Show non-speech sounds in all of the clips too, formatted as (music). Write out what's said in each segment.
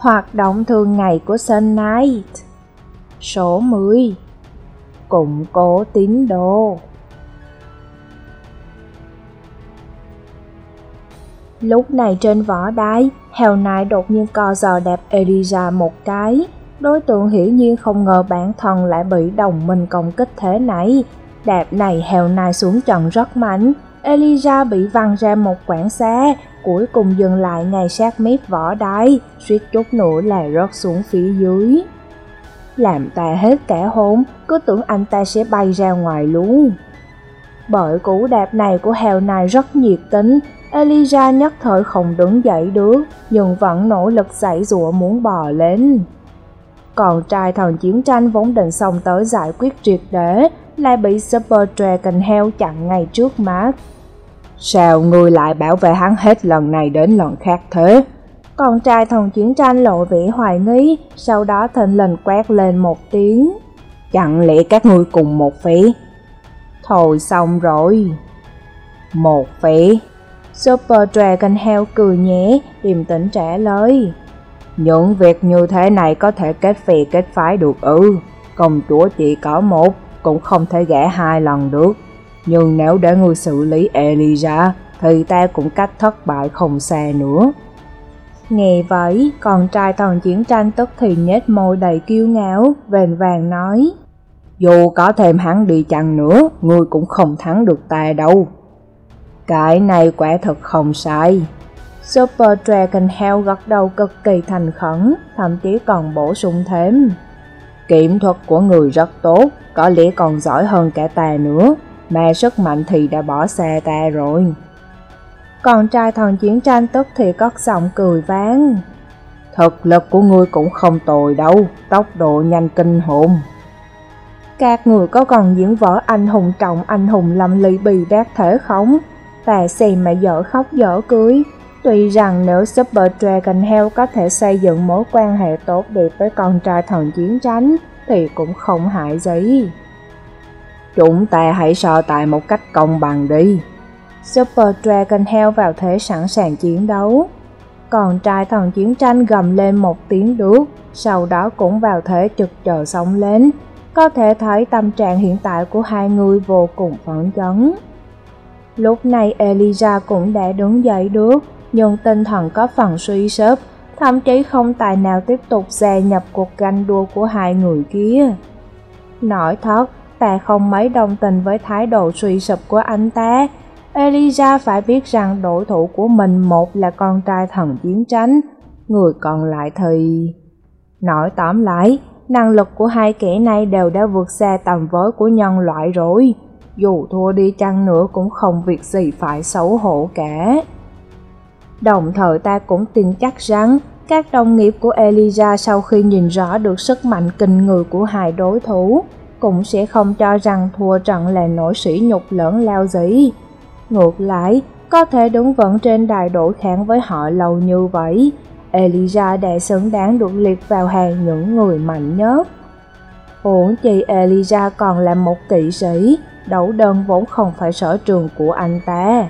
Hoạt động thường ngày của Sun Knight Số 10 Củng cố tín đồ Lúc này trên võ đài, Hell Knight đột nhiên co giò đẹp Eliza một cái. Đối tượng hiển nhiên không ngờ bản thân lại bị đồng minh công kích thế này. Đạp này Hell Knight xuống trận rất mạnh, Eliza bị văng ra một quảng xa, cuối cùng dừng lại ngay sát mép võ đáy, suýt chút nữa là rớt xuống phía dưới. Làm ta hết cả hồn, cứ tưởng anh ta sẽ bay ra ngoài luôn. Bởi cú đạp này của heo này rất nhiệt tính, Elijah nhất thời không đứng dậy được, nhưng vẫn nỗ lực giãy giụa muốn bò lên. Còn trai thần chiến tranh vốn định xong tới giải quyết triệt để, lại bị Super Dragon heo chặn ngay trước mắt. Sao người lại bảo vệ hắn hết lần này đến lần khác thế? Còn trai thần chiến tranh lộ vẻ hoài nghi, sau đó thình lình quét lên một tiếng. Chẳng lẽ các ngươi cùng một phí? Thôi xong rồi. Một phí. Super Dragon Hell cười nhé, điềm tĩnh trả lời. Những việc như thế này có thể kết phe kết phái được ư. Công chúa chỉ có một, cũng không thể gã hai lần được. Nhưng nếu để người xử lý Elijah, thì ta cũng cách thất bại không xa nữa. Nghe vậy, con trai thần chiến tranh tức thì nhếch môi đầy kiêu ngạo, vền vàng nói. Dù có thêm hắn đi chăng nữa, ngươi cũng không thắng được ta đâu. Cái này quả thật không sai. Super Dragon Hell gật đầu cực kỳ thành khẩn, thậm chí còn bổ sung thêm. Kiểm thuật của người rất tốt, có lẽ còn giỏi hơn cả ta nữa, mà sức mạnh thì đã bỏ xa ta rồi. Còn trai thần chiến tranh tức thì cất giọng cười vang. Thực lực của ngươi cũng không tồi đâu, tốc độ nhanh kinh hồn. Các người có còn diễn vở anh hùng trọng anh hùng lâm ly bì đát thể không? Ta xem mà dở khóc dở cưới. Tuy rằng nếu Super Dragon Hell có thể xây dựng mối quan hệ tốt đẹp với con trai thần chiến tranh, thì cũng không hại gì. Chúng ta hãy so tài một cách công bằng đi. Super Dragon heo vào thế sẵn sàng chiến đấu. Còn trai thần chiến tranh gầm lên một tiếng đuốc, sau đó cũng vào thế trực chờ sống lên. Có thể thấy tâm trạng hiện tại của hai người vô cùng phấn chấn. Lúc này Elijah cũng đã đứng dậy được, nhưng tinh thần có phần suy sụp, thậm chí không tài nào tiếp tục gia nhập cuộc ganh đua của hai người kia. Nói thật, ta không mấy đồng tình với thái độ suy sụp của anh ta. Eliza phải biết rằng đối thủ của mình một là con trai thần chiến tranh, người còn lại thì... Nói tóm lại, năng lực của hai kẻ này đều đã vượt xa tầm với của nhân loại rồi. Dù thua đi chăng nữa cũng không việc gì phải xấu hổ cả. Đồng thời ta cũng tin chắc rằng các đồng nghiệp của Eliza sau khi nhìn rõ được sức mạnh kinh người của hai đối thủ, cũng sẽ không cho rằng thua trận là nỗi sỉ nhục lớn lao gì. Ngược lại, có thể đứng vững trên đài đối kháng với họ lâu như vậy, Elijah đã xứng đáng được liệt vào hàng những người mạnh nhất. Huống chi Elijah còn là một kỵ sĩ, đấu đơn vốn không phải sở trường của anh ta.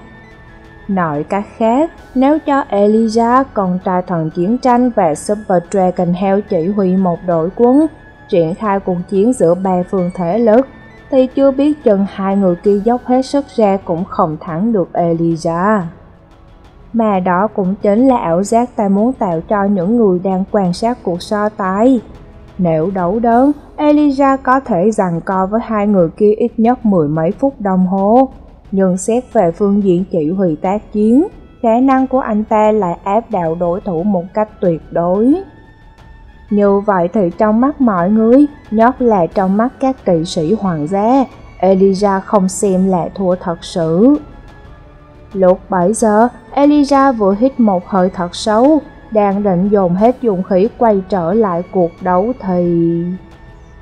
Nói cách khác, nếu cho Elijah, con trai thần chiến tranh và Super Dragon Hell chỉ huy một đội quân, triển khai cuộc chiến giữa ba phương thế lực, thì chưa biết chừng hai người kia dốc hết sức ra cũng không thắng được Elijah. Mà đó cũng chính là ảo giác ta muốn tạo cho những người đang quan sát cuộc so tài. Nếu đấu đớn, Elijah có thể giằng co với hai người kia ít nhất mười mấy phút đồng hồ. Nhưng xét về phương diện chỉ huy tác chiến, khả năng của anh ta lại áp đảo đối thủ một cách tuyệt đối. Như vậy thì trong mắt mọi người, nhất là trong mắt các kỵ sĩ hoàng gia, Elijah không xem là thua thật sự. Lúc 7 giờ, Elijah vừa hít một hơi thật sâu, đang định dồn hết dụng khí quay trở lại cuộc đấu thì...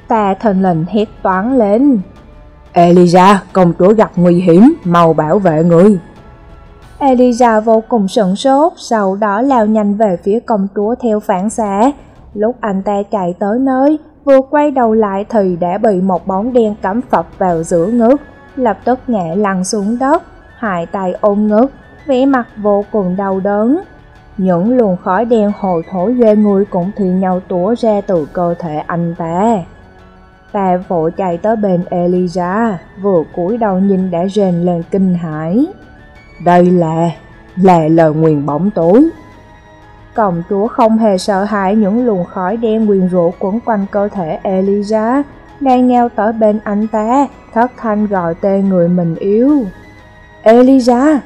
Ta thần lình hét toán lên. Elijah, công chúa gặp nguy hiểm, mau bảo vệ người. Elijah vô cùng sửng sốt, sau đó lao nhanh về phía công chúa theo phản xạ. Lúc anh ta chạy tới nơi, vừa quay đầu lại thì đã bị một bóng đen cắm phập vào giữa ngực, lập tức ngã lăn xuống đất, hai tay ôm ngực, vẻ mặt vô cùng đau đớn. những luồng khói đen hồi thối ghê người cũng thì nhau tủa ra từ cơ thể anh ta. Ta vội chạy tới bên Elijah, vừa cúi đầu nhìn đã rền lên kinh hãi. Đây là, là lời nguyền bóng tối. Công chúa không hề sợ hãi những luồng khói đen quyền rũ quấn quanh cơ thể eliza đang nheo tới bên anh ta, thất thanh gọi tên người mình yêu. eliza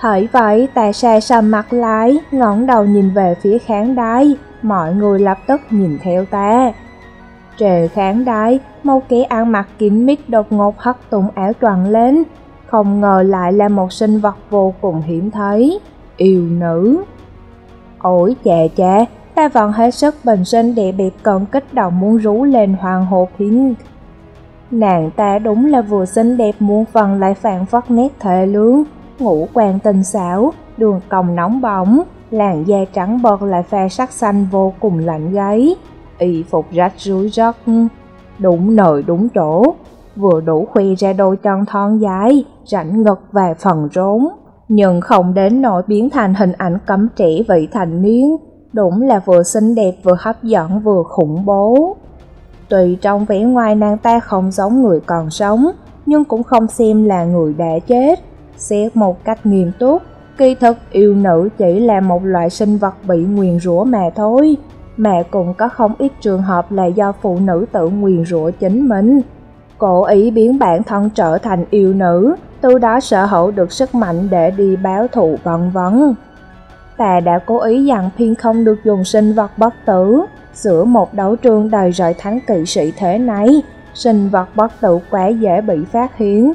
Thấy vậy, ta xe sầm mặt lái ngẩng đầu nhìn về phía khán đài, mọi người lập tức nhìn theo ta. Trề khán đài, một kẻ ăn mặc kín mít đột ngột hất tung áo choàng lên, không ngờ lại là một sinh vật vô cùng hiếm thấy, yêu nữ. Ôi chà chà, ta vẫn hết sức bình sinh địa biệt còn kích động muốn rú lên hoàng hồ khiến. Nàng ta đúng là vừa xinh đẹp muôn phần lại phản phất nét thể lướng, ngũ quan tinh xảo, đường cong nóng bỏng, làn da trắng bợt lại pha sắc xanh vô cùng lạnh gáy, y phục rách rưới rất, đúng nơi đúng chỗ, vừa đủ khuy ra đôi chân thon dài, rảnh ngực và phần rốn, nhưng không đến nỗi biến thành hình ảnh cấm trĩ vị thành niên, đúng là vừa xinh đẹp vừa hấp dẫn vừa khủng bố. Tuy trong vẻ ngoài nàng ta không giống người còn sống, nhưng cũng không xem là người đã chết. Xét một cách nghiêm túc, kỳ thực yêu nữ chỉ là một loại sinh vật bị nguyền rủa mà thôi. Mà cũng có không ít trường hợp là do phụ nữ tự nguyền rủa chính mình. Cố ý biến bản thân trở thành yêu nữ, từ đó sở hữu được sức mạnh để đi báo thù vân vân. Ta đã cố ý dặn Thiên không được dùng sinh vật bất tử, giữa một đấu trường đầy rời thánh kỵ sĩ thế này, sinh vật bất tử quá dễ bị phát hiện.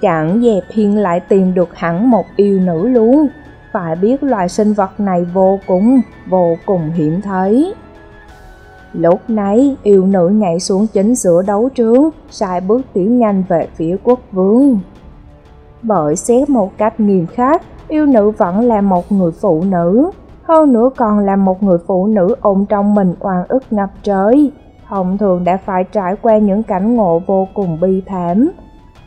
Chẳng dẹp Thiên lại tìm được hẳn một yêu nữ luôn, phải biết loài sinh vật này vô cùng, vô cùng hiểm thấy. Lúc nãy, yêu nữ nhảy xuống chính giữa đấu trướng, sai bước tiến nhanh về phía quốc vương. Bởi xét một cách nghiêm khắc, yêu nữ vẫn là một người phụ nữ, hơn nữa còn là một người phụ nữ ôm trong mình oan ức ngập trời, thông thường đã phải trải qua những cảnh ngộ vô cùng bi thảm.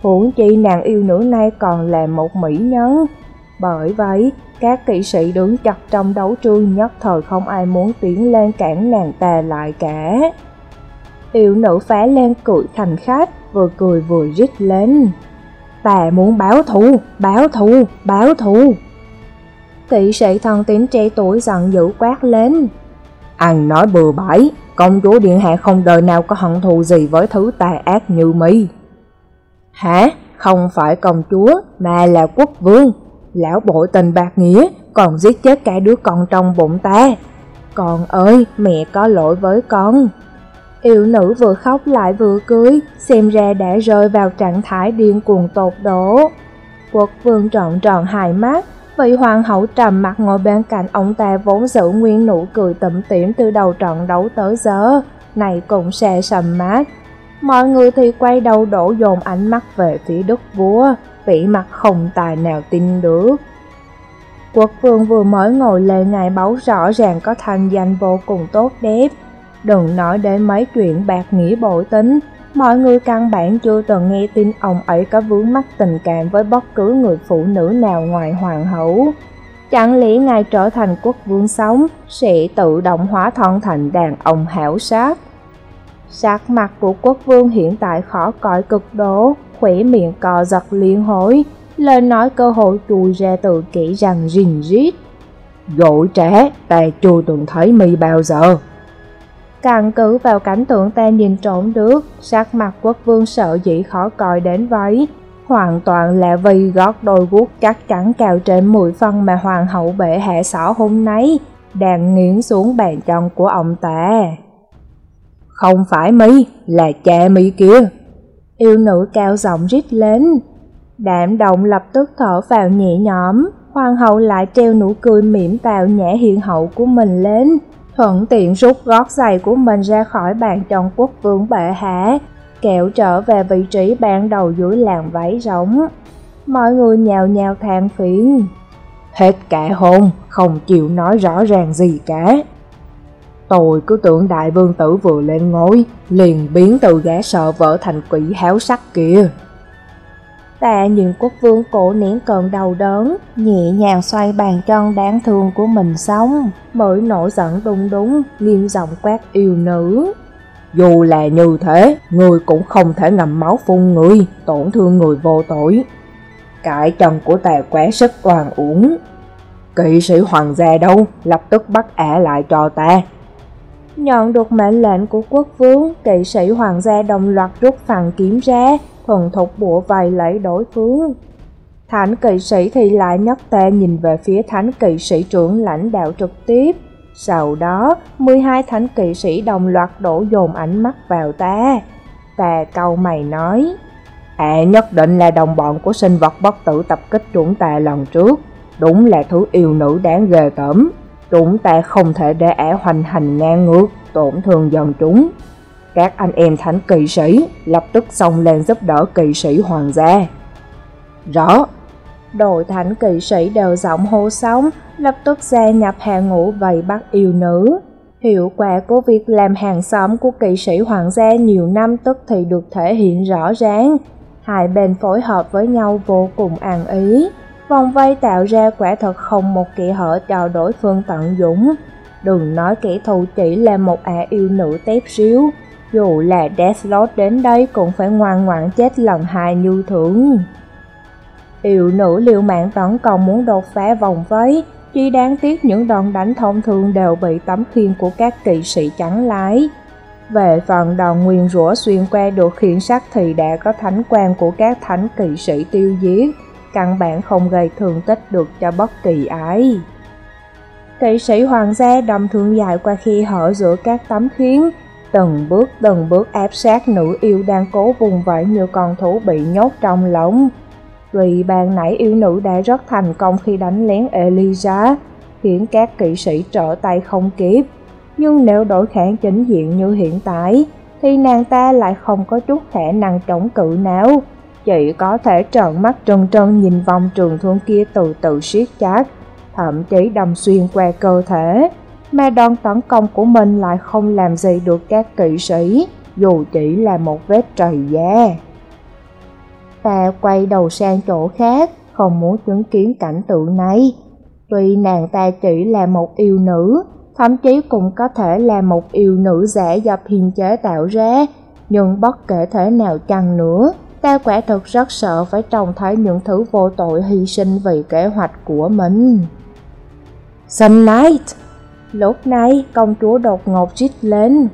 Huống chi nàng yêu nữ này còn là một mỹ nhân. Bởi vậy, các kỵ sĩ đứng chặt trong đấu trường nhất thời không ai muốn tiến lên cản nàng ta lại cả. Yêu nữ phá lên cười thành khách, vừa cười vừa rít lên. Ta muốn báo thù, báo thù, báo thù. Kỵ sĩ thân tín trẻ tuổi giận dữ quát lên. Ăn nói bừa bãi, công chúa điện hạ không đời nào có hận thù gì với thứ tà ác như mi. Hả? Không phải công chúa, mà là quốc vương. Lão bội tình bạc nghĩa, còn giết chết cả đứa con trong bụng ta. Con ơi, mẹ có lỗi với con. Yêu nữ vừa khóc lại vừa cưới, xem ra đã rơi vào trạng thái điên cuồng tột độ. Quốc vương trọn tròn hai mắt, vị hoàng hậu trầm mặt ngồi bên cạnh ông ta vốn giữ nguyên nụ cười tẩm tỉm từ đầu trận đấu tới giờ, này cũng xe sầm mát. Mọi người thì quay đầu đổ dồn ánh mắt về phía đức vua, vị mặt không tài nào tin được. Quốc vương vừa mới ngồi lề ngài báu rõ ràng có thành danh vô cùng tốt đẹp, Đừng nói đến mấy chuyện bạc nghĩa bội tính, mọi người căn bản chưa từng nghe tin ông ấy có vướng mắc tình cảm với bất cứ người phụ nữ nào ngoài hoàng hậu. Chẳng lẽ ngài trở thành quốc vương sống sẽ tự động hóa thân thành đàn ông hảo sát? Sắc mặt của quốc vương hiện tại khó coi cực độ, khỏe miệng cò giật liên hối, lời nói cơ hội chui ra từ kỹ rằng rình rít. Dội trẻ, ta chưa từng thấy mi bao giờ. Căn cứ vào cảnh tượng ta nhìn trộm được, sắc mặt quốc vương sợ dĩ khó coi đến vậy. Hoàn toàn là vì gót đôi guốc chắc chắn cào trên 10 phân mà hoàng hậu bệ hạ xỏ hôm nay, đang nghiến xuống bàn chân của ông ta. Không phải mi, là cha mi kia. Yêu nữ cao giọng rít lên. Đạm động lập tức thở vào nhẹ nhõm, hoàng hậu lại treo nụ cười mỉm tào nhã hiện hậu của mình lên thuận tiện rút gót giày của mình ra khỏi bàn trong quốc vương bệ hạ, kẹo trở về vị trí ban đầu dưới làng váy rỗng. Mọi người nhào nhào than phiền. Hết cả hôn, không chịu nói rõ ràng gì cả. Tôi cứ tưởng đại vương tử vừa lên ngôi, liền biến từ gã sợ vỡ thành quỷ háo sắc kia. Ta nhìn quốc vương cổ nén cơn đầu đớn, nhẹ nhàng xoay bàn chân đáng thương của mình xong, mới nổi giận đung đúng, nghiêm giọng quát yêu nữ. Dù là như thế, người cũng không thể ngầm máu phun người, tổn thương người vô tội. Cải chân của ta quá sức toàn uổng. Kỵ sĩ hoàng gia đâu, lập tức bắt ả lại cho ta. Nhận được mệnh lệnh của quốc vương, kỵ sĩ hoàng gia đồng loạt rút phẳng kiếm ra, thuần thục bủa vầy lấy đối phương. Thánh kỵ sĩ thì lại nhấc tay nhìn về phía thánh kỵ sĩ trưởng lãnh đạo trực tiếp. Sau đó, 12 thánh kỵ sĩ đồng loạt đổ dồn ánh mắt vào ta. Ta câu mày nói, À nhất định là đồng bọn của sinh vật bất tử tập kích chúng ta lần trước. Đúng là thứ yêu nữ đáng ghê tởm. Chúng ta không thể để ả hoành hành ngang ngược, tổn thương dân chúng. Các anh em thánh kỵ sĩ lập tức xông lên giúp đỡ kỵ sĩ hoàng gia. Rõ. Đội thánh kỵ sĩ đều giọng hô sóng, lập tức gia nhập hàng ngũ vây bắt yêu nữ. Hiệu quả của việc làm hàng xóm của kỵ sĩ hoàng gia nhiều năm tức thì được thể hiện rõ ràng. Hai bên phối hợp với nhau vô cùng ăn ý. Vòng vây tạo ra quả thật không một kỵ hở cho đối phương tận dụng. Đừng nói kẻ thù chỉ là một ả yêu nữ tép xíu, dù là Deathlord đến đây cũng phải ngoan ngoãn chết lần hai như thường. Yêu nữ liều mạng tấn công muốn đột phá vòng vây, chỉ đáng tiếc những đòn đánh thông thường đều bị tấm khiên của các kỵ sĩ chắn lái. Về phần đòn nguyên rủa xuyên qua được khiển sắc thì đã có thánh quan của các thánh kỵ sĩ tiêu diệt, căn bản không gây thương tích được cho bất kỳ ai. Kỵ sĩ hoàng gia đâm thương dài qua khi hở giữa các tấm khiên, từng bước từng bước áp sát nữ yêu đang cố vùng vẫy như con thú bị nhốt trong lồng. Vì bàn nãy yêu nữ đã rất thành công khi đánh lén Eliza, khiến các kỵ sĩ trở tay không kịp. Nhưng nếu đổi kháng chính diện như hiện tại, thì nàng ta lại không có chút khả năng chống cự nào. Chỉ có thể trợn mắt trân trân nhìn vòng trường thương kia từ từ siết chặt, thậm chí đâm xuyên qua cơ thể mà đòn tấn công của mình lại không làm gì được các kỵ sĩ, dù chỉ là một vết trầy da. Ta quay đầu sang chỗ khác, không muốn chứng kiến cảnh tượng này. Tuy nàng ta chỉ là một yêu nữ, thậm chí cũng có thể là một yêu nữ giả do phiên chế tạo ra, nhưng bất kể thế nào chăng nữa, ta quả thực rất sợ phải trông thấy những thứ vô tội hy sinh vì kế hoạch của mình. Sunlight Lúc này, công chúa đột ngột rít lên.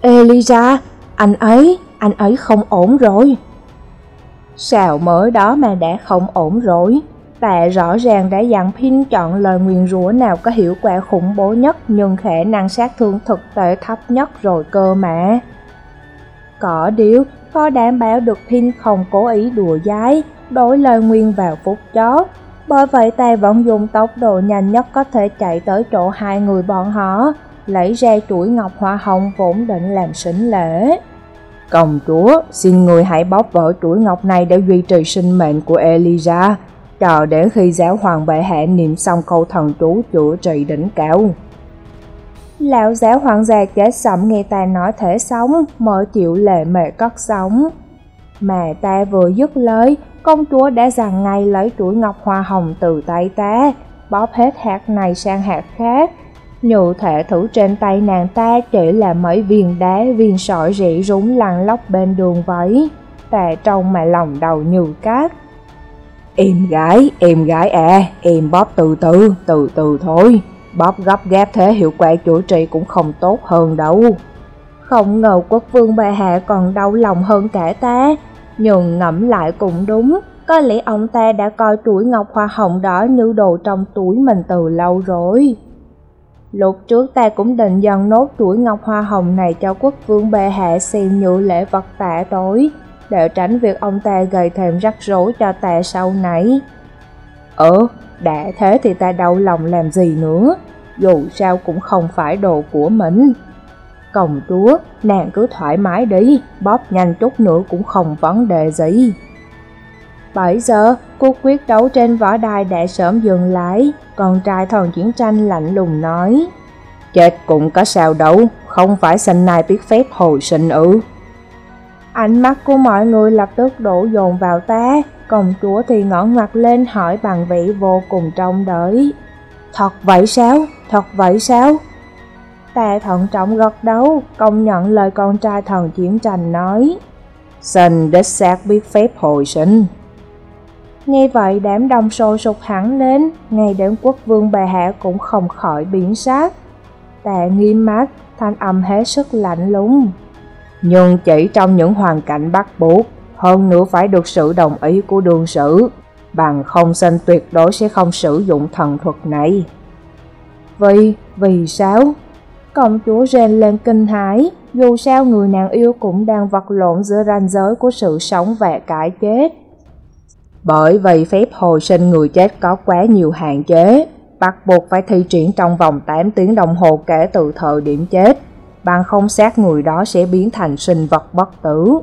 Elisa, anh ấy, anh ấy không ổn rồi. Sao mới đó mà đã không ổn rồi? Tạ rõ ràng đã dặn Pin chọn lời nguyền rủa nào có hiệu quả khủng bố nhất nhưng khả năng sát thương thực tế thấp nhất rồi cơ mà. Có điều, có đảm bảo được Pin không cố ý đùa giái, đổi lời nguyên vào phút chót, bởi vậy ta vẫn dùng tốc độ nhanh nhất có thể chạy tới chỗ hai người bọn họ, lấy ra chuỗi ngọc hoa hồng vốn định làm sính lễ. Công chúa, xin người hãy bóp vỡ chuỗi ngọc này để duy trì sinh mệnh của Elisa, chờ đến khi giáo hoàng bệ hạ niệm xong câu thần chú chữa trị đỉnh cao. Lão giáo hoàng già chết sẩm nghe ta nói thể sống, mở chịu lệ mệ cất sống. Mà ta vừa dứt lời, công chúa đã giằng ngay lấy chuỗi ngọc hoa hồng từ tay ta, bóp hết hạt này sang hạt khác. Nhụ thể thử trên tay nàng ta chỉ là mấy viên đá, viên sỏi rỉ rúng lăn lóc bên đường vậy. Ta trông mà lòng đầu như cát. Em gái, em gái à, em bóp từ từ, từ từ thôi. Bóp gấp gáp thế hiệu quả chữa trị cũng không tốt hơn đâu. Không ngờ quốc vương bệ hạ còn đau lòng hơn cả ta. Nhưng ngẫm lại cũng đúng, có lẽ ông ta đã coi chuỗi ngọc hoa hồng đó như đồ trong túi mình từ lâu rồi. Lúc trước ta cũng định dần nốt chuỗi ngọc hoa hồng này cho quốc vương bệ hạ xem như lễ vật tạ tối, để tránh việc ông ta gây thêm rắc rối cho ta sau này. Ờ, đã thế thì ta đau lòng làm gì nữa, dù sao cũng không phải đồ của mình. Công chúa, nàng cứ thoải mái đi, bóp nhanh chút nữa cũng không vấn đề gì. 7 giờ, cuộc quyết đấu trên võ đài đã sớm dừng lại, con trai thần chiến tranh lạnh lùng nói. Chết cũng có sao đâu, không phải sinh nay biết phép hồi sinh ư. Ánh mắt của mọi người lập tức đổ dồn vào ta, công chúa thì ngõ ngoặt lên hỏi bằng vị vô cùng trông đợi. Thật vậy sao? Thật vậy sao? Ta thận trọng gật đầu, công nhận lời con trai thần chiến tranh nói. Sinh đích xác biết phép hồi sinh. Nghe vậy đám đông sôi sục hẳn lên, ngay đến quốc vương bệ hạ cũng không khỏi biến sắc. Ta nghiêm mắt, thanh âm hết sức lạnh lùng. Nhưng chỉ trong những hoàn cảnh bắt buộc, hơn nữa phải được sự đồng ý của đương sử, bằng không sinh tuyệt đối sẽ không sử dụng thần thuật này. Vì, vì sao? Công chúa rên lên kinh hãi, dù sao người nàng yêu cũng đang vật lộn giữa ranh giới của sự sống và cái chết. Bởi vì phép hồi sinh người chết có quá nhiều hạn chế, bắt buộc phải thi triển trong vòng 8 tiếng đồng hồ kể từ thời điểm chết, bằng không xác người đó sẽ biến thành sinh vật bất tử.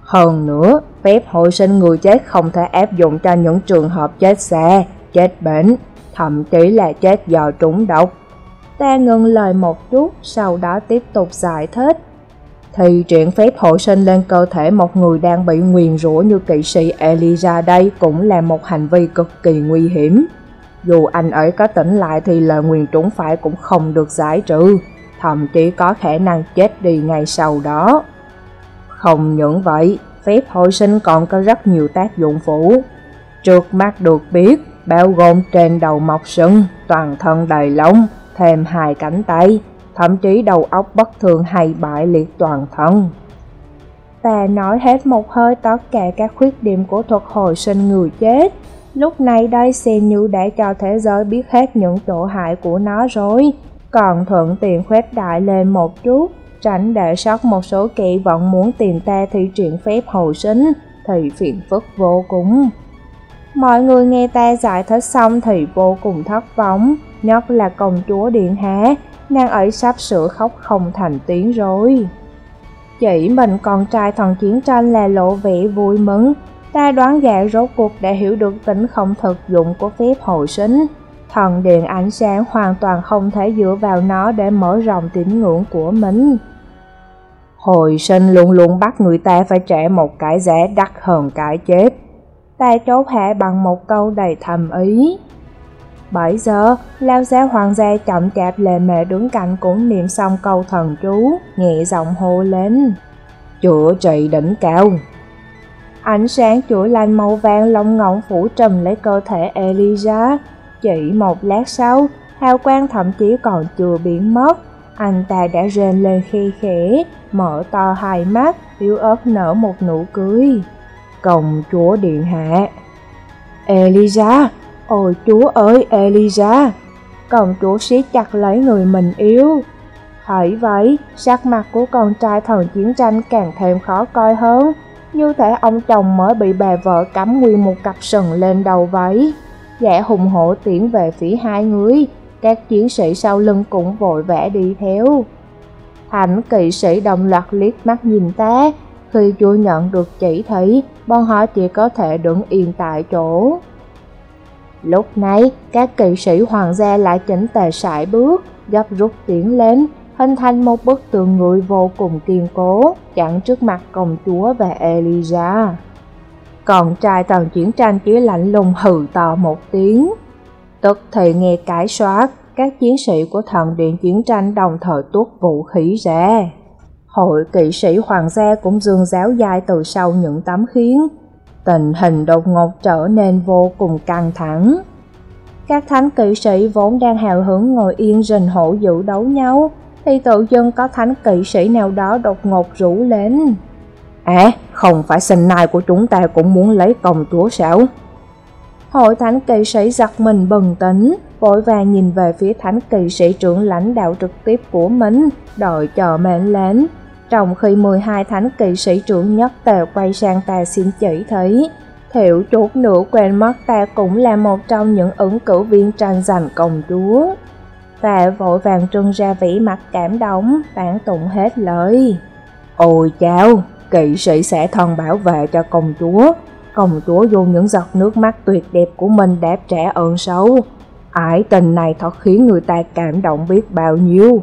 Hơn nữa, phép hồi sinh người chết không thể áp dụng cho những trường hợp chết xa, chết bệnh, thậm chí là chết do trúng độc. Ta ngừng lời một chút, sau đó tiếp tục giải thích. Thì chuyện phép hồi sinh lên cơ thể một người đang bị nguyền rủa như kỵ sĩ Elijah đây cũng là một hành vi cực kỳ nguy hiểm. Dù anh ấy có tỉnh lại thì lời nguyền trúng phải cũng không được giải trừ, thậm chí có khả năng chết đi ngay sau đó. Không những vậy, phép hồi sinh còn có rất nhiều tác dụng phụ. Trước mắt được biết, bao gồm trên đầu mọc sừng, toàn thân đầy lông, thêm hai cánh tay, thậm chí đầu óc bất thường hay bại liệt toàn thân. Ta nói hết một hơi tất cả các khuyết điểm của thuật hồi sinh người chết. Lúc này đây xem như đã cho thế giới biết hết những chỗ hại của nó rồi. Còn thuận tiện khuếch đại lên một chút, tránh để sót một số kỳ vẫn muốn tìm ta thi triển phép hồi sinh, thì phiền phức vô cùng. Mọi người nghe ta giải thích xong thì vô cùng thất vọng, nhất là công chúa Điện Hạ, nàng ấy sắp sửa khóc không thành tiếng rồi. Chỉ mình con trai thần chiến tranh là lộ vẻ vui mừng, ta đoán gã rốt cuộc đã hiểu được tính không thực dụng của phép hồi sinh. Thần điện ánh sáng hoàn toàn không thể dựa vào nó để mở rộng tín ngưỡng của mình. Hồi sinh luôn luôn bắt người ta phải trả một cái giá đắt hơn cái chết. Ta chốt hạ bằng một câu đầy thầm ý. Bởi giờ, lao gia hoàng gia chậm chạp lề mề đứng cạnh cũng niệm xong câu thần chú, nhẹ giọng hô lên. Chữa trị đỉnh cao. Ánh sáng chữa lành màu vàng lông ngọng phủ trùm lấy cơ thể Elijah. Chỉ một lát sau, hào quang thậm chí còn chưa biến mất. Anh ta đã rên lên khi khẽ, mở to hai mắt, yếu ớt nở một nụ cười. Công chúa điện hạ. Elijah, Ôi chúa ơi Eliza, Công chúa siết chặt lấy người mình yêu. Thấy vậy, sắc mặt của con trai thần chiến tranh càng thêm khó coi hơn. Như thể ông chồng mới bị bà vợ cắm nguyên một cặp sừng lên đầu vậy. Gã hùng hổ tiến về phía hai người, các chiến sĩ sau lưng cũng vội vã đi theo. Thánh kỵ sĩ đồng loạt liếc mắt nhìn ta, khi chưa nhận được chỉ thị, bọn họ chỉ có thể đứng yên tại chỗ. Lúc này, các kỵ sĩ hoàng gia lại chỉnh tề sải bước, gấp rút tiến lên, hình thành một bức tường người vô cùng kiên cố, chặn trước mặt công chúa và Elijah. Còn trai tần chiến tranh chỉ lạnh lùng hừ to một tiếng. Tức thì nghe cãi soát, các chiến sĩ của thần điện chiến tranh đồng thời tuốt vũ khí ra. Hội kỵ sĩ hoàng gia cũng dương giáo dài từ sau những tấm khiến, tình hình đột ngột trở nên vô cùng căng thẳng. Các thánh kỵ sĩ vốn đang hào hứng ngồi yên rình hổ dữ đấu nhau, thì tự dưng có thánh kỵ sĩ nào đó đột ngột rủ lên. À, không phải sinh nai của chúng ta cũng muốn lấy công chúa sao? Hội thánh kỵ sĩ giật mình bừng tỉnh, vội vàng nhìn về phía thánh kỵ sĩ trưởng lãnh đạo trực tiếp của mình, đợi chờ mệnh lệnh. Trong khi 12 thánh kỵ sĩ trưởng nhất tề quay sang ta xin chỉ thấy, thiệu chút nữa quên mất ta cũng là một trong những ứng cử viên tranh giành công chúa. Ta vội vàng trưng ra vĩ mặt cảm động, tán tụng hết lời. Ôi chào, kỵ sĩ sẽ thần bảo vệ cho công chúa. Công chúa dùng những giọt nước mắt tuyệt đẹp của mình đáp trả ơn sâu. Ải tình này thật khiến người ta cảm động biết bao nhiêu.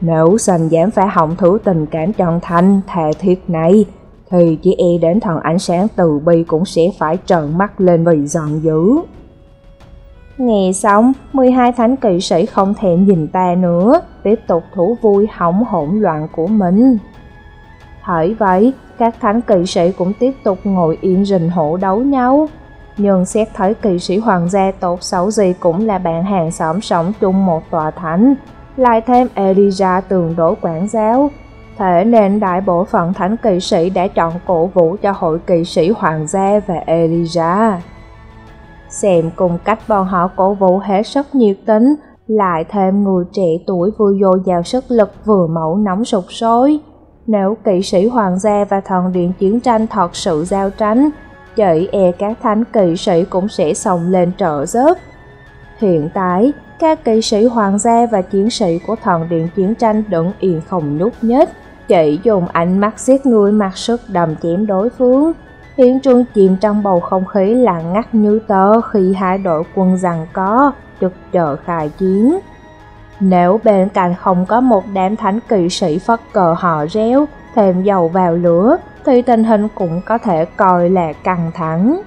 Nếu sành dám phá hỏng thứ tình cảm chân thành, thề thiết này, thì chỉ e đến thần ánh sáng từ bi cũng sẽ phải trợn mắt lên vì giận dữ. Nghe xong, 12 thánh kỵ sĩ không thèm nhìn ta nữa, tiếp tục thủ vui hỏng hỗn loạn của mình. Hỡi vậy, các thánh kỵ sĩ cũng tiếp tục ngồi yên rình hổ đấu nhau. Nhưng xét thấy kỵ sĩ hoàng gia tốt xấu gì cũng là bạn hàng xóm sống chung một tòa thánh, lại thêm Elijah tường đổ quản giáo. Thế nên đại bộ phận thánh kỵ sĩ đã chọn cổ vũ cho hội kỵ sĩ hoàng gia và Elijah. Xem cùng cách bọn họ cổ vũ hết sức nhiệt tính, lại thêm người trẻ tuổi vừa dồi dào sức lực vừa mẫu nóng sục sôi. Nếu kỵ sĩ hoàng gia và thần điện chiến tranh thật sự giao tranh, chỉ e các thánh kỵ sĩ cũng sẽ sòng lên trợ giúp. Hiện tại, các kỵ sĩ hoàng gia và chiến sĩ của thần điện chiến tranh đứng yên không nhúc nhích, chỉ dùng ánh mắt giết người mặc sức đầm chém đối phương. Hiện trường chìm trong bầu không khí lặng ngắt như tờ khi hai đội quân rằng có, trực chờ khai chiến. Nếu bên cạnh không có một đám thánh kỵ sĩ phất cờ họ réo, thêm dầu vào lửa, thì tình hình cũng có thể coi là căng thẳng.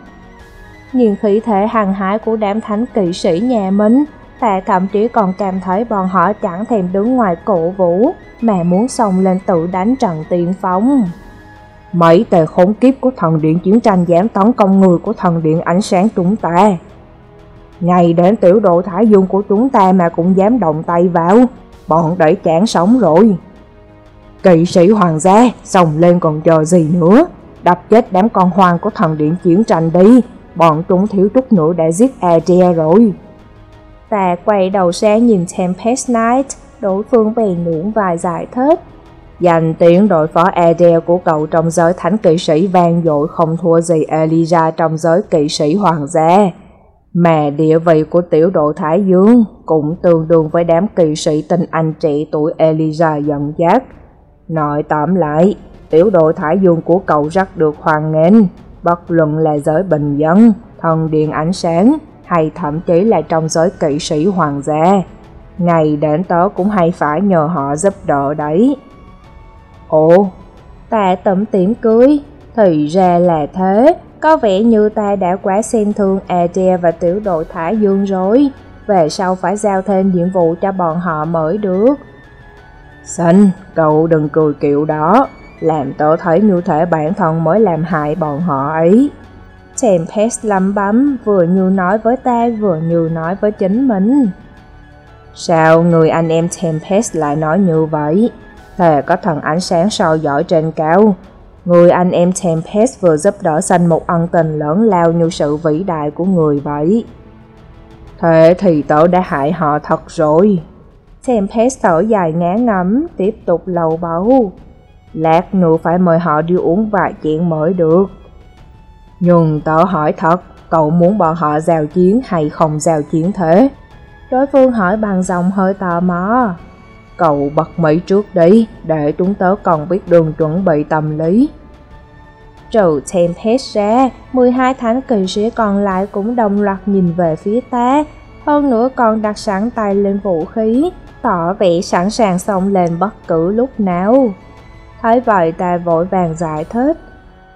Nhưng khí thế hăng hái của đám thánh kỵ sĩ nhà mình, ta thậm chí còn cảm thấy bọn họ chẳng thèm đứng ngoài cổ vũ, mà muốn xông lên tự đánh trận tiên phóng. Mấy tề khốn kiếp của thần điện chiến tranh dám tấn công người của thần điện ánh sáng chúng ta. Ngày đến tiểu độ thái dương của chúng ta mà cũng dám động tay vào, bọn đẩy chán sống rồi. Kỵ sĩ hoàng gia, xông lên còn chờ gì nữa, đập chết đám con hoang của thần điện chiến tranh đi, bọn chúng thiếu chút nữa đã giết Adria rồi. Ta quay đầu sang nhìn Tempest Knight, đối phương bèn nhũn vài giải thích. Danh tiếng đội phó Adele của cậu trong giới thánh kỵ sĩ vang dội không thua gì Elijah trong giới kỵ sĩ hoàng gia. Mà địa vị của tiểu đội Thái Dương cũng tương đương với đám kỵ sĩ tinh anh trẻ tuổi Elijah dẫn dắt. Nói tóm lại, tiểu đội Thái Dương của cậu rất được hoan nghênh, bất luận là giới bình dân, thần điện ánh sáng hay thậm chí là trong giới kỵ sĩ hoàng gia. Ngày đến tớ cũng hay phải nhờ họ giúp đỡ đấy. Ồ, ta tẩm tiểm cưới, thì ra là thế, có vẻ như ta đã quá xem thương Adria và tiểu đội Thả Dương rồi, về sau phải giao thêm nhiệm vụ cho bọn họ mới được. Xanh, cậu đừng cười kiểu đó, làm tớ thấy như thể bản thân mới làm hại bọn họ ấy. Tempest lắm bấm, vừa như nói với ta vừa như nói với chính mình. Sao người anh em Tempest lại nói như vậy? Thề có thần ánh sáng soi dõi trên cao. Người anh em Tempest vừa giúp đỡ sanh một ân tình lớn lao như sự vĩ đại của người vậy. Thế thì tớ đã hại họ thật rồi. Tempest thở dài ngá ngắm, tiếp tục lầu bầu. Lát nữa phải mời họ đi uống vài chuyện mới được. Nhưng tớ hỏi thật, cậu muốn bọn họ giao chiến hay không giao chiến thế? Đối phương hỏi bằng giọng hơi tò mò. Cậu bật Mỹ trước đi, để chúng tớ còn biết đường chuẩn bị tâm lý. Trừ Tempest ra, 12 thánh kỳ sĩ còn lại cũng đồng loạt nhìn về phía ta, hơn nữa còn đặt sẵn tay lên vũ khí, tỏ vẻ sẵn sàng xông lên bất cứ lúc nào. Thấy vậy ta vội vàng giải thích.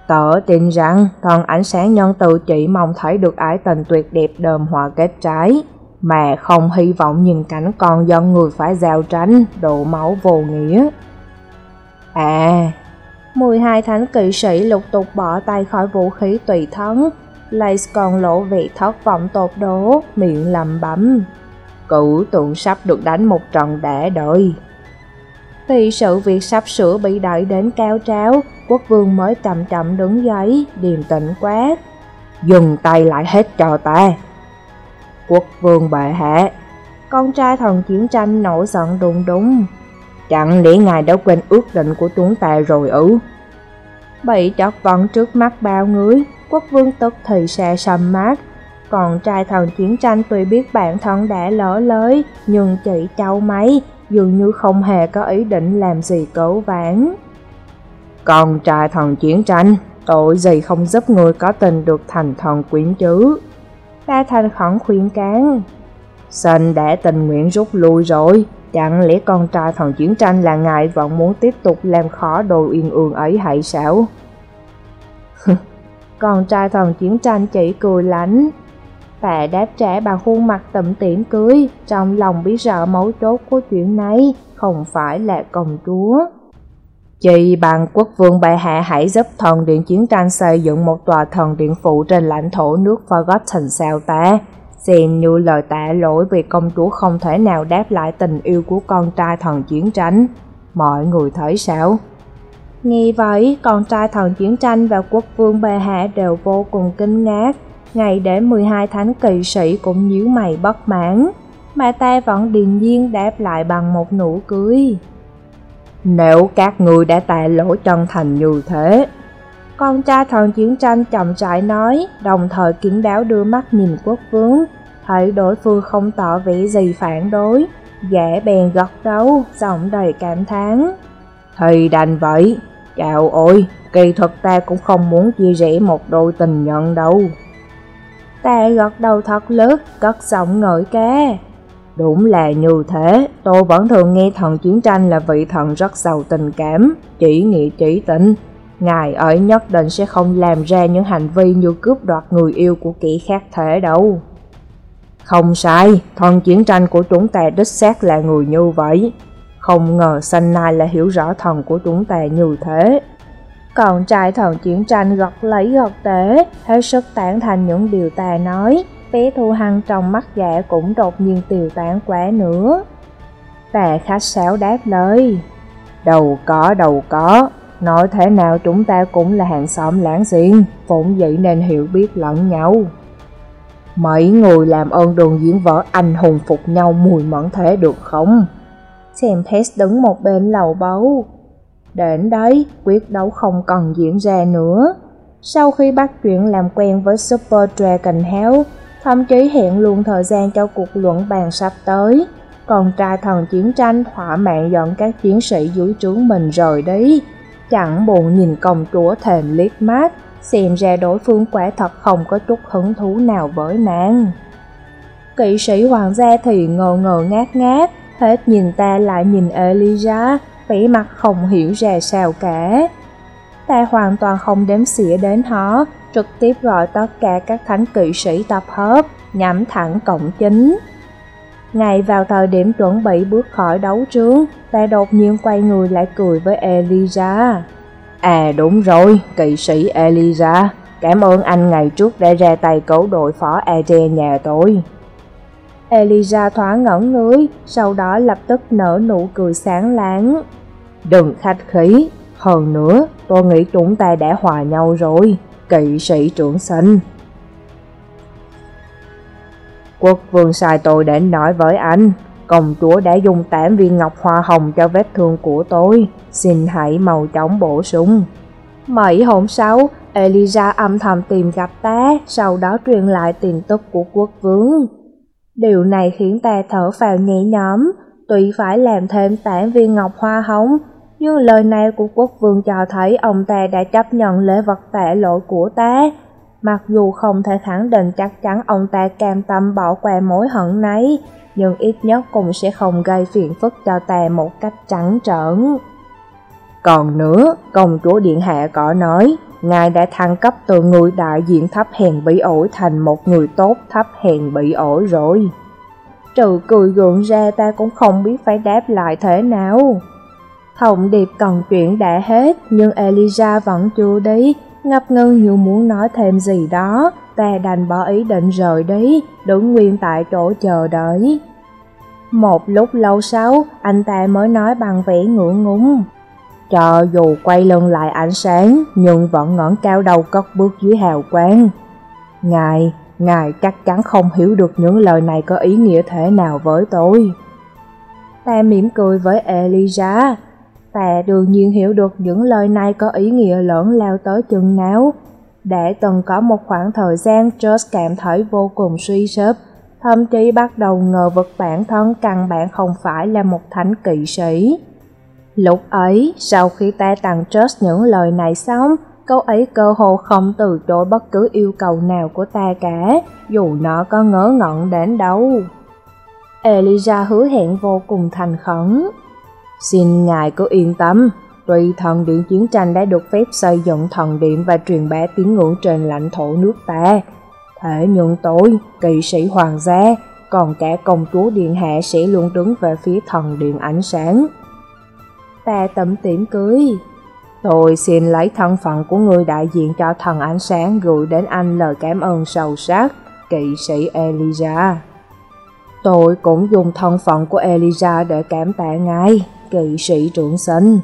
Tớ tin rằng thần ánh sáng nhân từ chỉ mong thấy được ái tình tuyệt đẹp đờm hòa kết trái mà không hy vọng nhìn cảnh con dân người phải giao tranh, đổ máu vô nghĩa. À, 12 thánh kỵ sĩ lục tục bỏ tay khỏi vũ khí tùy thân, Lace còn lộ vị thất vọng tột đố, miệng lầm bấm. Cửu tượng sắp được đánh một trận đã đời. Vì sự việc sắp sửa bị đẩy đến cao tráo, quốc vương mới chậm chậm đứng dậy, điềm tĩnh quát. Dừng tay lại hết cho ta, Quốc vương bệ hạ Con trai thần chiến tranh nổi giận đùng đùng. Chẳng lẽ ngài đã quên ước định của chúng ta rồi ư? Bị chọc vọng trước mắt bao người Quốc vương tức thì sẽ sầm mắt Còn trai thần chiến tranh tuy biết bản thân đã lỡ lới Nhưng chỉ châu máy, Dường như không hề có ý định làm gì cấu vãn con trai thần chiến tranh Tội gì không giúp người có tình được thành thần quyến chứ Ta thành khẩn khuyên cán. Sanh đã tình nguyện rút lui rồi, chẳng lẽ con trai thần chiến tranh là ngài vẫn muốn tiếp tục làm khó đồ yên ương ấy hay sao? (laughs) Con trai thần chiến tranh chỉ cười lạnh. Tạ đáp trả bằng khuôn mặt tẩm tỉm cưới trong lòng biết rõ mấu chốt của chuyện này không phải là công chúa. Chị bằng quốc vương bệ hạ hãy giúp thần điện chiến tranh xây dựng một tòa thần điện phụ trên lãnh thổ nước Forgotten sao ta? Xem như lời tạ lỗi vì công chúa không thể nào đáp lại tình yêu của con trai thần chiến tranh. Mọi người thấy sao? Nghe vậy, con trai thần chiến tranh và quốc vương bệ hạ đều vô cùng kinh ngạc. Ngày để 12 thánh kỵ sĩ cũng nhíu mày bất mãn, mà ta vẫn điềm nhiên đáp lại bằng một nụ cười. Nếu các người đã tạ lỗi chân thành như thế, con trai thần chiến tranh chậm rãi nói, đồng thời kiến đáo đưa mắt nhìn quốc vương, thấy đối phương không tỏ vẻ gì phản đối, dễ bèn gật đầu, giọng đầy cảm thán. Thì đành vậy, chào ôi, kỳ thật ta cũng không muốn chia rẽ một đôi tình nhân đâu. Ta gật đầu thật lớn, cất giọng ngợi ca. Đúng là như thế, tôi vẫn thường nghe thần chiến tranh là vị thần rất giàu tình cảm, chỉ nghĩa chỉ tình. Ngài ấy nhất định sẽ không làm ra những hành vi như cướp đoạt người yêu của kẻ khác thể đâu. Không sai, thần chiến tranh của chúng ta đích xác là người như vậy. Không ngờ sanh nai là hiểu rõ thần của chúng ta như thế. Còn trai thần chiến tranh gật lấy gật tế, hết sức tán thành những điều ta nói, bé thu hằng trong mắt dạ cũng đột nhiên tiêu tán quá nữa. Tà khách sáo đáp lời. Đầu có, đầu có, nói thế nào chúng ta cũng là hàng xóm láng giềng, vốn dĩ nên hiểu biết lẫn nhau. Mấy người làm ơn đường diễn vở anh hùng phục nhau mùi mẫn thế được không? Tempest đứng một bên lầu bấu. Đến đấy, quyết đấu không cần diễn ra nữa. Sau khi bắt chuyện làm quen với Super Dragon Hell, thậm chí hẹn luôn thời gian cho cuộc luận bàn sắp tới. Còn trai thần chiến tranh thỏa mãn dẫn các chiến sĩ dưới trướng mình rời đi. Chẳng buồn nhìn công chúa thềm liếc mắt, xem ra đối phương quả thật không có chút hứng thú nào với nàng. Kỵ sĩ hoàng gia thì ngờ ngờ ngát ngát, hết nhìn ta lại nhìn Elijah, vẻ mặt không hiểu ra sao cả. Ta hoàn toàn không đếm xỉa đến họ, trực tiếp gọi tất cả các thánh kỵ sĩ tập hợp, nhắm thẳng cổng chính. Ngay vào thời điểm chuẩn bị bước khỏi đấu trướng, ta đột nhiên quay người lại cười với Elijah. À đúng rồi, kỵ sĩ Elijah, cảm ơn anh ngày trước đã ra tay cứu đội phó AJ nhà tôi. Elijah thoáng ngẩn người, sau đó lập tức nở nụ cười sáng láng. Đừng khách khí, hơn nữa tôi nghĩ chúng ta đã hòa nhau rồi, kỵ sĩ trưởng sinh. Quốc vương sai tôi đến nói với anh, công chúa đã dùng 8 viên ngọc hoa hồng cho vết thương của tôi, xin hãy mau chóng bổ sung. Mấy hôm sau, Elisa âm thầm tìm gặp ta, sau đó truyền lại tin tức của quốc vương. Điều này khiến ta thở phào nhẹ nhõm, tuy phải làm thêm 8 viên ngọc hoa hồng, nhưng lời này của quốc vương cho thấy ông ta đã chấp nhận lễ vật tệ lỗi của ta. Mặc dù không thể khẳng định chắc chắn ông ta cam tâm bỏ qua mối hận này, nhưng ít nhất cũng sẽ không gây phiền phức cho ta một cách trắng trợn. Còn nữa, công chúa Điện Hạ có nói, ngài đã thăng cấp từ người đại diện thấp hèn bị ổi thành một người tốt thấp hèn bị ổi rồi. Trừ cười gượng ra ta cũng không biết phải đáp lại thế nào. Thông điệp cần chuyển đã hết, nhưng Elisa vẫn chưa đi, ngập ngừng như muốn nói thêm gì đó, ta đành bỏ ý định rời đi, đứng nguyên tại chỗ chờ đợi. Một lúc lâu sau, anh ta mới nói bằng vẻ ngượng ngùng. Cho dù quay lưng lại ánh sáng, nhưng vẫn ngẩng cao đầu cất bước dưới hào quang. Ngài, ngài chắc chắn không hiểu được những lời này có ý nghĩa thế nào với tôi. Ta mỉm cười với Elijah, Tà đương nhiên hiểu được những lời này có ý nghĩa lớn lao tới chừng nào. Đã từng có một khoảng thời gian Josh cảm thấy vô cùng suy sụp, thậm chí bắt đầu ngờ vực bản thân căn bản không phải là một thánh kỵ sĩ. Lúc ấy, sau khi ta tặng Josh những lời này xong, cậu ấy cơ hồ không từ chối bất cứ yêu cầu nào của ta cả, dù nó có ngớ ngẩn đến đâu. Elijah hứa hẹn vô cùng thành khẩn. Xin ngài cứ yên tâm, tuy thần điện chiến tranh đã được phép xây dựng thần điện và truyền bá tín ngưỡng trên lãnh thổ nước ta, thế nhưng tôi, kỵ sĩ hoàng gia, còn cả công chúa điện hạ sẽ luôn đứng về phía thần điện ánh sáng. Ta tẩm tỉm cưới. Tôi xin lấy thân phận của người đại diện cho thần ánh sáng gửi đến anh lời cảm ơn sâu sắc, kỵ sĩ Elijah. Tôi cũng dùng thân phận của Elijah để cảm tạ ngài, kỵ sĩ trưởng sinh.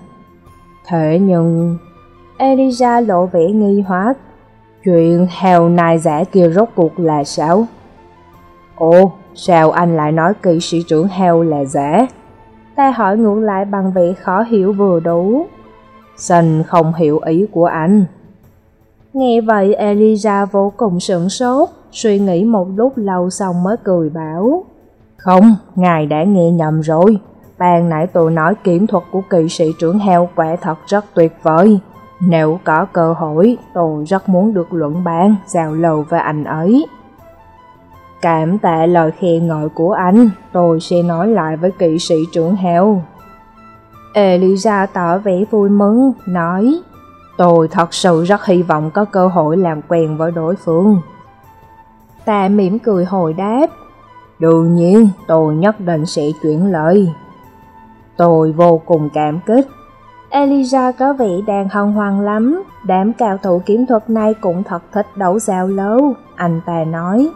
Thế nhưng... Elijah lộ vẻ nghi hoặc. Chuyện heo nai giả kia rốt cuộc là sao? Ồ, sao anh lại nói kỵ sĩ trưởng heo là giả? Ta hỏi ngược lại bằng vẻ khó hiểu vừa đủ. Sân không hiểu ý của anh. Nghe vậy Elijah vô cùng sửng sốt, suy nghĩ một lúc lâu xong mới cười bảo. Không, ngài đã nghe nhầm rồi. Ban nãy tôi nói kiểm thuật của kỳ sĩ trưởng heo quả thật rất tuyệt vời. Nếu có cơ hội, tôi rất muốn được luận bàn, giao lưu với anh ấy. Cảm tạ lời khen ngợi của anh, tôi sẽ nói lại với kỵ sĩ trưởng heo. Elisa tỏ vẻ vui mừng, nói Tôi thật sự rất hy vọng có cơ hội làm quen với đối phương. Ta mỉm cười hồi đáp Đương nhiên, tôi nhất định sẽ chuyển lời. Tôi vô cùng cảm kích. Elijah có vẻ đang hân hoan lắm, đám cao thủ kiếm thuật này cũng thật thích đấu giao lâu, anh ta nói.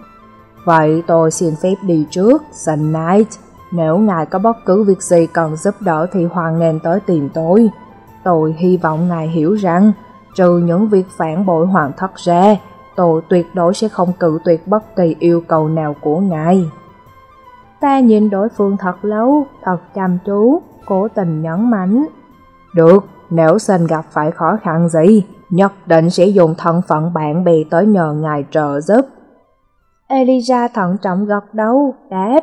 Vậy tôi xin phép đi trước, Sun Knight. Nếu ngài có bất cứ việc gì cần giúp đỡ thì hoàn nghênh tới tìm tôi. Tôi hy vọng ngài hiểu rằng, trừ những việc phản bội hoàng thất ra, tôi tuyệt đối sẽ không cự tuyệt bất kỳ yêu cầu nào của ngài. Ta nhìn đối phương thật lâu, thật chăm chú, cố tình nhấn mạnh. Được, nếu xin gặp phải khó khăn gì, nhất định sẽ dùng thân phận bạn bè tới nhờ ngài trợ giúp. Elijah thận trọng gật đầu, đáp.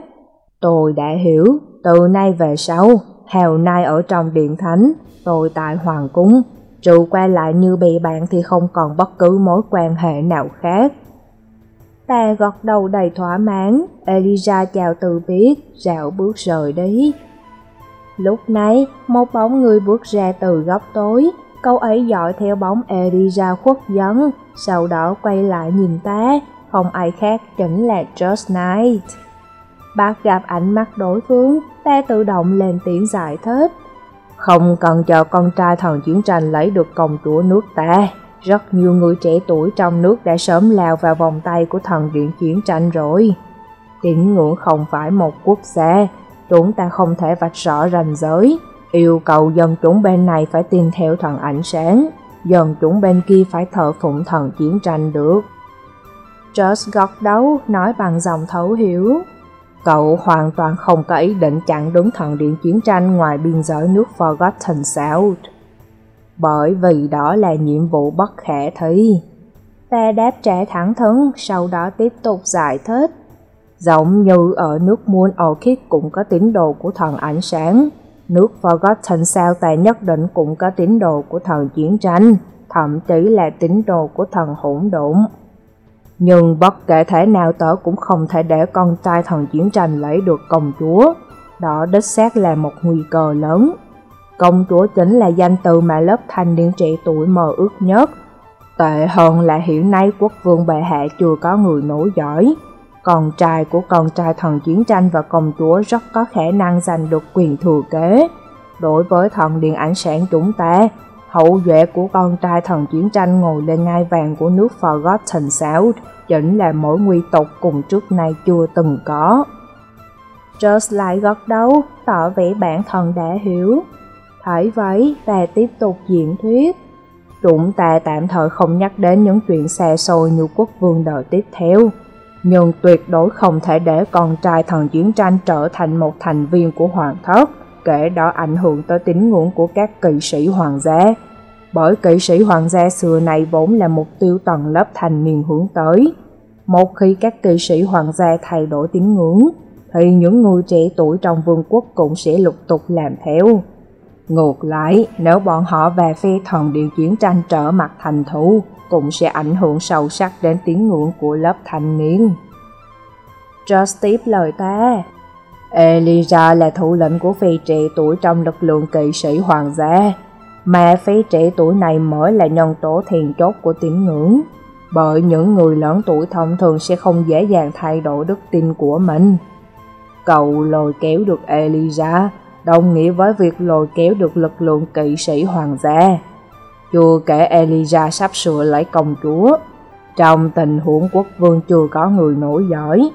Tôi đã hiểu, từ nay về sau, hèo nay ở trong điện thánh, tôi tại hoàng cung, trừ qua lại như bị bạn thì không còn bất cứ mối quan hệ nào khác. Ta gật đầu đầy thỏa mãn, Elijah chào từ biệt, rảo bước rời đi. Lúc này, một bóng người bước ra từ góc tối, câu ấy dõi theo bóng Elijah khuất dẫn, sau đó quay lại nhìn ta, không ai khác chính là Just Knight. Bác gặp ánh mắt đối phương, ta tự động lên tiếng giải thích. Không cần chờ con trai thần chiến tranh lấy được công chúa nước ta, rất nhiều người trẻ tuổi trong nước đã sớm lao vào vòng tay của thần điện chiến tranh rồi. Tín ngưỡng không phải một quốc gia, chúng ta không thể vạch rõ ranh giới, yêu cầu dân chúng bên này phải tin theo thần ánh sáng, dân chúng bên kia phải thờ phụng thần chiến tranh được. Josh gật đấu nói bằng giọng thấu hiểu. Cậu hoàn toàn không có ý định chặn đứng thần điện chiến tranh ngoài biên giới nước Forgotten South. Bởi vì đó là nhiệm vụ bất khả thi. Ta đáp trả thẳng thắn, sau đó tiếp tục giải thích. Giống như ở nước Moon Orchid cũng có tín đồ của thần ánh sáng, nước Forgotten sao ta nhất định cũng có tín đồ của thần chiến tranh, thậm chí là tín đồ của thần hỗn độn. Nhưng bất kể thế nào tớ cũng không thể để con trai thần chiến tranh lấy được công chúa. Đó đích xác là một nguy cơ lớn. Công chúa chính là danh từ mà lớp thanh niên trẻ tuổi mơ ước nhất. Tệ hơn là hiện nay quốc vương bệ hạ chưa có người nổi giỏi. Con trai của con trai thần chiến tranh và công chúa rất có khả năng giành được quyền thừa kế. Đối với thần điện ánh sáng chúng ta, hậu duệ của con trai thần chiến tranh ngồi lên ngai vàng của nước Forgotten South chính là mỗi nguy tộc cùng trước nay chưa từng có. Just lại gật đầu, tỏ vẻ bản thân đã hiểu. Thấy vậy, ta tiếp tục diễn thuyết. Chúng ta tạm thời không nhắc đến những chuyện xa xôi như quốc vương đời tiếp theo, nhưng tuyệt đối không thể để con trai thần chiến tranh trở thành một thành viên của hoàng thất, kể đó ảnh hưởng tới tín ngưỡng của các kỵ sĩ hoàng gia. Bởi kỵ sĩ hoàng gia xưa này vốn là mục tiêu tầng lớp thành niên hướng tới. Một khi các kỵ sĩ hoàng gia thay đổi tín ngưỡng, thì những người trẻ tuổi trong vương quốc cũng sẽ lục tục làm theo. Ngược lại, nếu bọn họ về phe thần điện chiến tranh trở mặt thành thủ, cũng sẽ ảnh hưởng sâu sắc đến tín ngưỡng của lớp thanh niên. Just tiếp lời ta. Elijah là thủ lĩnh của phi trẻ tuổi trong lực lượng kỵ sĩ hoàng gia. mà phi trẻ tuổi này mới là nhân tố thiền chốt của tín ngưỡng, bởi những người lớn tuổi thông thường sẽ không dễ dàng thay đổi đức tin của mình. Cậu lôi kéo được Elijah đồng nghĩa với việc lôi kéo được lực lượng kỵ sĩ hoàng gia. Chưa kể Elijah sắp sửa lấy công chúa. Trong tình huống quốc vương chưa có người nổi giỏi,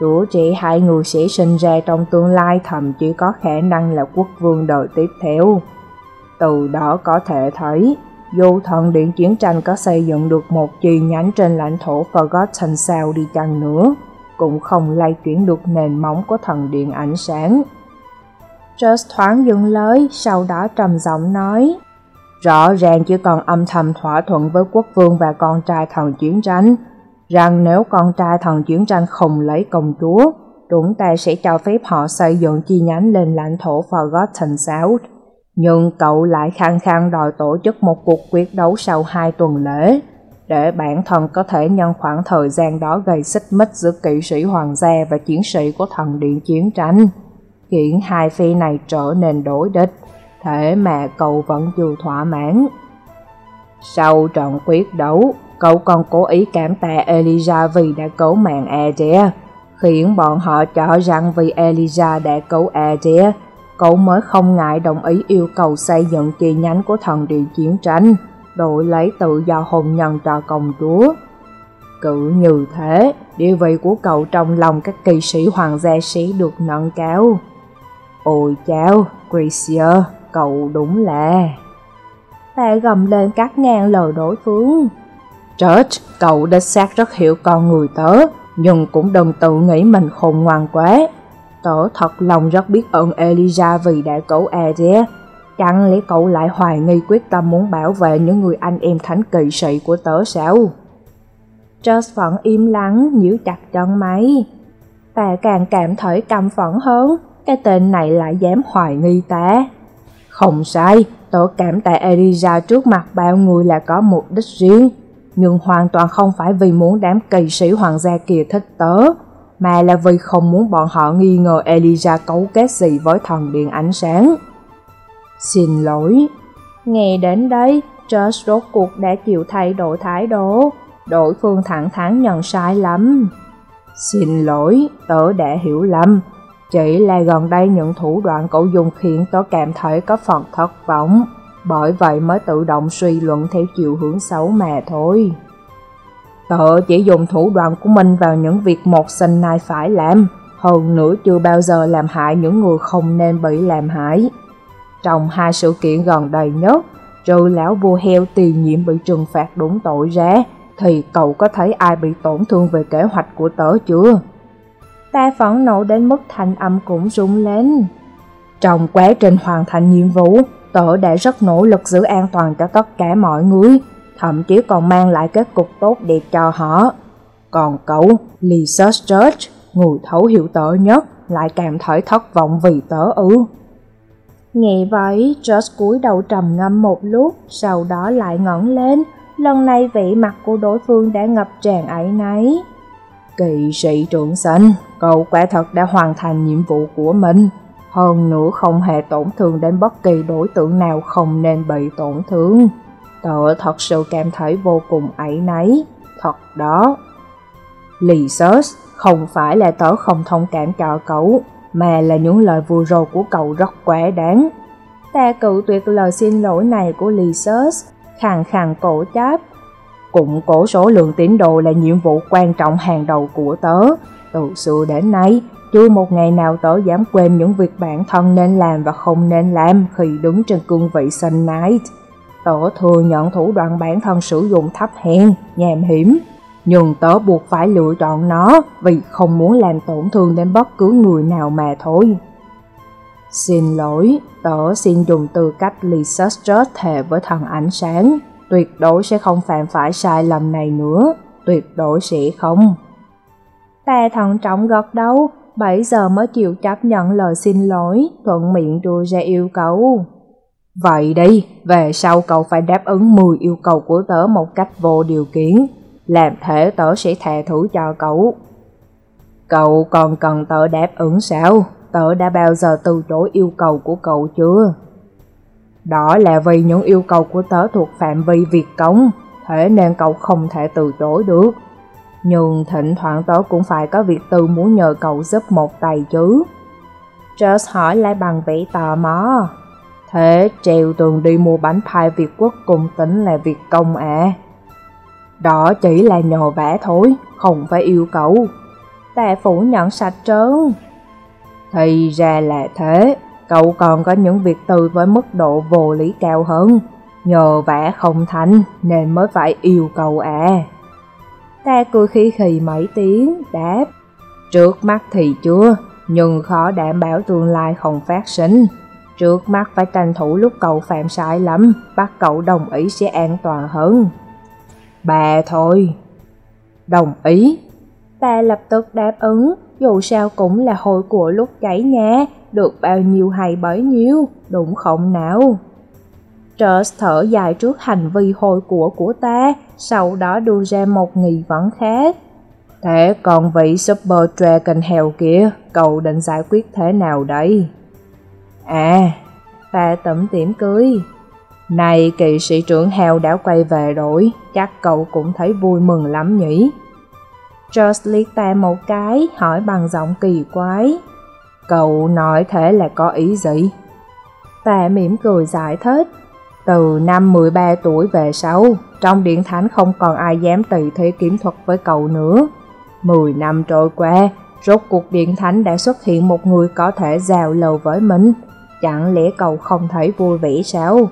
chủ trẻ hai người sẽ sinh ra trong tương lai thậm chí có khả năng là quốc vương đời tiếp theo. Từ đó có thể thấy, dù thần điện chiến tranh có xây dựng được một chi nhánh trên lãnh thổ Forgotten sao đi chăng nữa, cũng không lay chuyển được nền móng của thần điện ánh sáng. Just thoáng dừng lời, sau đó trầm giọng nói, Rõ ràng chỉ còn âm thầm thỏa thuận với quốc vương và con trai thần chiến tranh, rằng nếu con trai thần chiến tranh không lấy công chúa, chúng ta sẽ cho phép họ xây dựng chi nhánh lên lãnh thổ Forgotten South. Nhưng cậu lại khăng khăng đòi tổ chức một cuộc quyết đấu sau hai tuần lễ, để bản thân có thể nhân khoảng thời gian đó gây xích mích giữa kỵ sĩ hoàng gia và chiến sĩ của thần điện chiến tranh, khiến hai phe này trở nên đối địch, thế mà cậu vẫn chưa thỏa mãn. Sau trận quyết đấu, cậu còn cố ý cảm tạ Elijah vì đã cứu mạng Adria, khiến bọn họ cho rằng vì Elijah đã cứu Adria, cậu mới không ngại đồng ý yêu cầu xây dựng chi nhánh của thần điện chiến tranh, đổi lấy tự do hôn nhân cho công chúa. Cứ như thế, địa vị của cậu trong lòng các kỳ sĩ hoàng gia sĩ được nâng cao. Ôi chao, Gracia, cậu đúng là... Ta gầm lên cắt ngang lời đối phương. George, cậu đã xác rất hiểu con người tớ, nhưng cũng đừng tự nghĩ mình khôn ngoan quá. Tớ thật lòng rất biết ơn Elijah vì đã cứu Aria. Chẳng lẽ cậu lại hoài nghi quyết tâm muốn bảo vệ những người anh em thánh kỵ sĩ của tớ sao? George vẫn im lặng, nhíu chặt chân máy. Ta càng cảm thấy căm phẫn hơn, cái tên này lại dám hoài nghi ta. Không sai, tổ cảm tại Eliza trước mặt bao người là có mục đích riêng, nhưng hoàn toàn không phải vì muốn đám kỳ sĩ hoàng gia kia thích tớ, mà là vì không muốn bọn họ nghi ngờ Eliza cấu kết gì với thần điện ánh sáng. Xin lỗi. Nghe đến đây, Josh rốt cuộc đã chịu thay đổi thái độ. đổi phương thẳng thắn nhận sai lắm. Xin lỗi, tớ đã hiểu lầm. Chỉ là gần đây những thủ đoạn cậu dùng khiến tớ cảm thấy có phần thất vọng. Bởi vậy mới tự động suy luận theo chiều hướng xấu mà thôi. Tớ chỉ dùng thủ đoạn của mình vào những việc một sinh nay phải làm, hơn nữa chưa bao giờ làm hại những người không nên bị làm hại. Trong hai sự kiện gần đây nhất, trừ lão vua heo tiền nhiệm bị trừng phạt đúng tội ra, thì cậu có thấy ai bị tổn thương về kế hoạch của tớ chưa? Ta phẫn nộ đến mức thanh âm cũng rung lên. Trong quá trình hoàn thành nhiệm vụ, tớ đã rất nỗ lực giữ an toàn cho tất cả mọi người, thậm chí còn mang lại kết cục tốt đẹp cho họ. Còn cậu, Lisa Church, người thấu hiểu tớ nhất, lại cảm thấy thất vọng vì tớ ư. Nghe vậy, George cúi đầu trầm ngâm một lúc, sau đó lại ngẩng lên, lần này vị mặt của đối phương đã ngập tràn ấy nấy. Kỵ sĩ trưởng xanh cậu quả thật đã hoàn thành nhiệm vụ của mình, hơn nữa không hề tổn thương đến bất kỳ đối tượng nào không nên bị tổn thương. Tớ thật sự cảm thấy vô cùng ấy nấy, thật đó. Lysus, không phải là tớ không thông cảm cho cậu, mà là những lời vừa rồi của cậu rất quá đáng. Ta cự tuyệt lời xin lỗi này của Lysus, khàn khàn cổ chấp. Củng cổ số lượng tín đồ là nhiệm vụ quan trọng hàng đầu của tớ. Từ xưa đến nay, chưa một ngày nào tớ dám quên những việc bản thân nên làm và không nên làm khi đứng trên cương vị Sun Knight. Tớ thừa nhận thủ đoạn bản thân sử dụng thấp hèn, nhàm hiểm, nhưng tớ buộc phải lựa chọn nó vì không muốn làm tổn thương đến bất cứ người nào mà thôi. Xin lỗi, tớ xin dùng tư cách Lisa Strut thề với thần ánh sáng, tuyệt đối sẽ không phạm phải sai lầm này nữa, tuyệt đối sẽ không. Ta thận trọng gật đầu, 7 giờ mới chịu chấp nhận lời xin lỗi, thuận miệng đưa ra yêu cầu. Vậy đi, về sau cậu phải đáp ứng 10 yêu cầu của tớ một cách vô điều kiện, làm thế tớ sẽ thề thủ cho cậu. Cậu còn cần tớ đáp ứng sao? Tớ đã bao giờ từ chối yêu cầu của cậu chưa? Đó là vì những yêu cầu của tớ thuộc phạm vi việc công, thế nên cậu không thể từ chối được. Nhưng thỉnh thoảng tớ cũng phải có việc tư muốn nhờ cậu giúp một tay chứ. Just hỏi lại bằng vẻ tò mò. Thế treo tường đi mua bánh pie Việt Quốc cùng tính là việc công à? Đó chỉ là nhờ vẽ thôi, không phải yêu cầu. Ta phủ nhận sạch trơn. Thì ra là thế, cậu còn có những việc tư với mức độ vô lý cao hơn. Nhờ vẽ không thành nên mới phải yêu cầu à. Ta cười khi khì mấy tiếng, đáp. Trước mắt thì chưa, nhưng khó đảm bảo tương lai không phát sinh. Trước mắt phải tranh thủ lúc cậu phạm sai lắm, bắt cậu đồng ý sẽ an toàn hơn. Bà thôi. Đồng ý. Ta lập tức đáp ứng, dù sao cũng là hồi của lúc cháy nhà, được bao nhiêu hay bấy nhiêu, đúng không nào? Charles thở dài trước hành vi hồi của của ta, sau đó đưa ra một nghi vấn khác. Thế còn vị Super Dragon Hell kia, cậu định giải quyết thế nào đây? À, ta tẩm tiểm cưới. Này kỵ sĩ trưởng heo đã quay về rồi, chắc cậu cũng thấy vui mừng lắm nhỉ? Charles liếc ta một cái, hỏi bằng giọng kỳ quái. Cậu nói thế là có ý gì? Ta mỉm cười giải thích. Từ năm 13 tuổi về sau, trong điện thánh không còn ai dám tùy thế kiếm thuật với cậu nữa. 10 năm trôi qua, rốt cuộc điện thánh đã xuất hiện một người có thể giao lầu với mình. Chẳng lẽ cậu không thấy vui vẻ sao?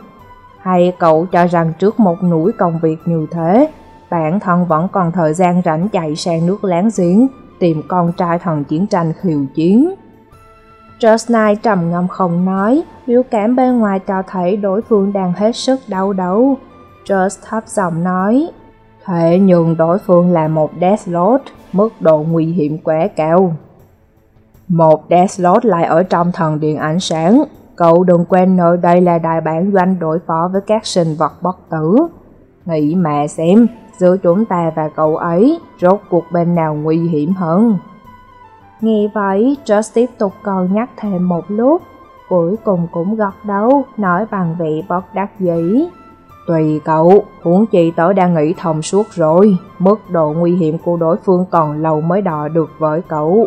Hay cậu cho rằng trước một núi công việc như thế, bản thân vẫn còn thời gian rảnh chạy sang nước láng giếng, tìm con trai thần chiến tranh khiêu chiến? Just trầm ngâm không nói, biểu cảm bên ngoài cho thấy đối phương đang hết sức đau đấu. Just thấp giọng nói, Thế nhưng đối phương là một Deathlord, mức độ nguy hiểm quá cao. Một Deathlord lại ở trong thần điện ánh sáng, cậu đừng quên nơi đây là đại bản doanh đối phó với các sinh vật bất tử. Nghĩ mà xem, giữa chúng ta và cậu ấy, rốt cuộc bên nào nguy hiểm hơn. Nghe vậy, Josh tiếp tục còn nhắc thêm một lúc, cuối cùng cũng gật đầu, nói bằng vị bất đắc dĩ. Tùy cậu, huống chi tớ đã nghĩ thông suốt rồi, mức độ nguy hiểm của đối phương còn lâu mới đo được với cậu.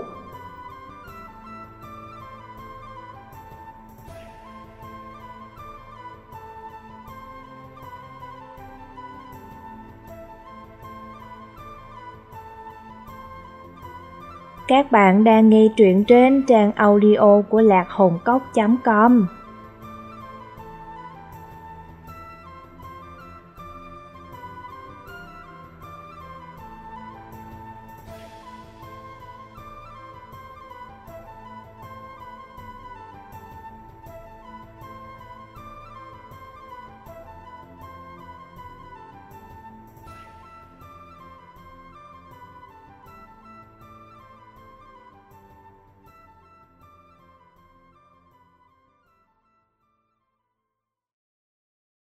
Các bạn đang nghe truyện trên trang audio của lạc hồn cốc.com